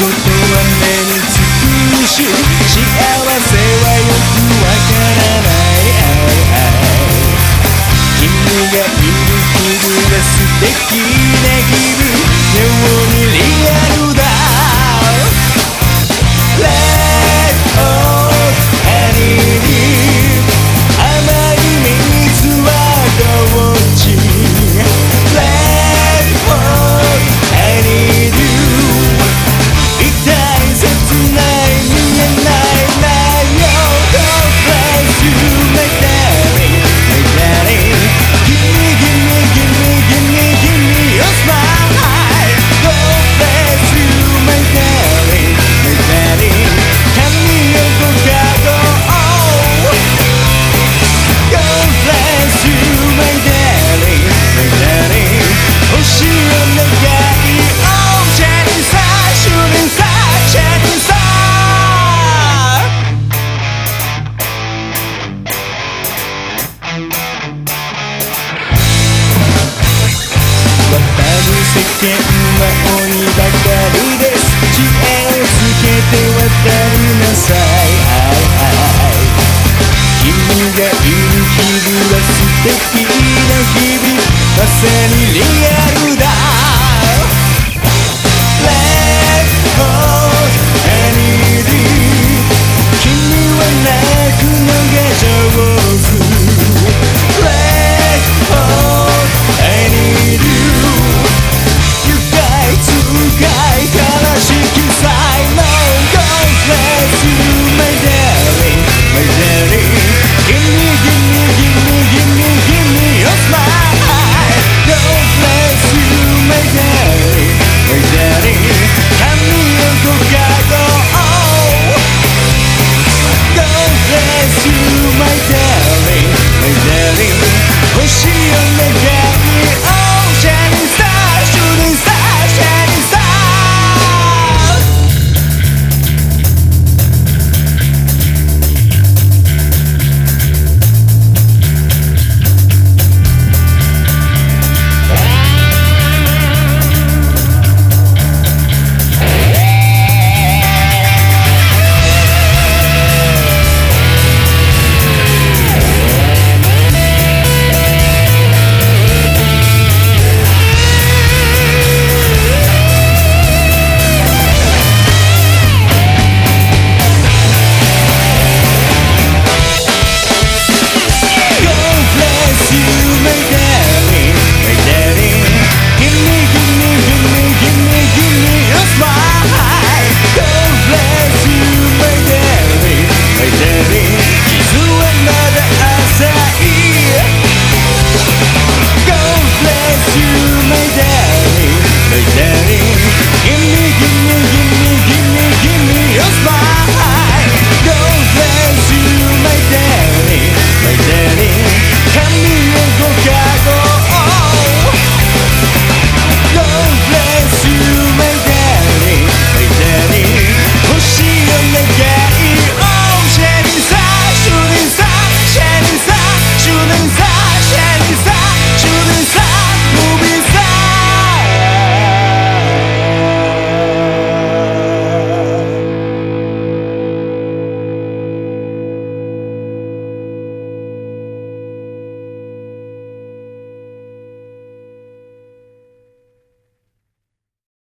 ことは目につくし幸せはよくわからない。君がいる日々が素敵。る世間は鬼ばかりです。知恵をつけて渡りなさい。君がいる日々は素敵な日々。まさにリアル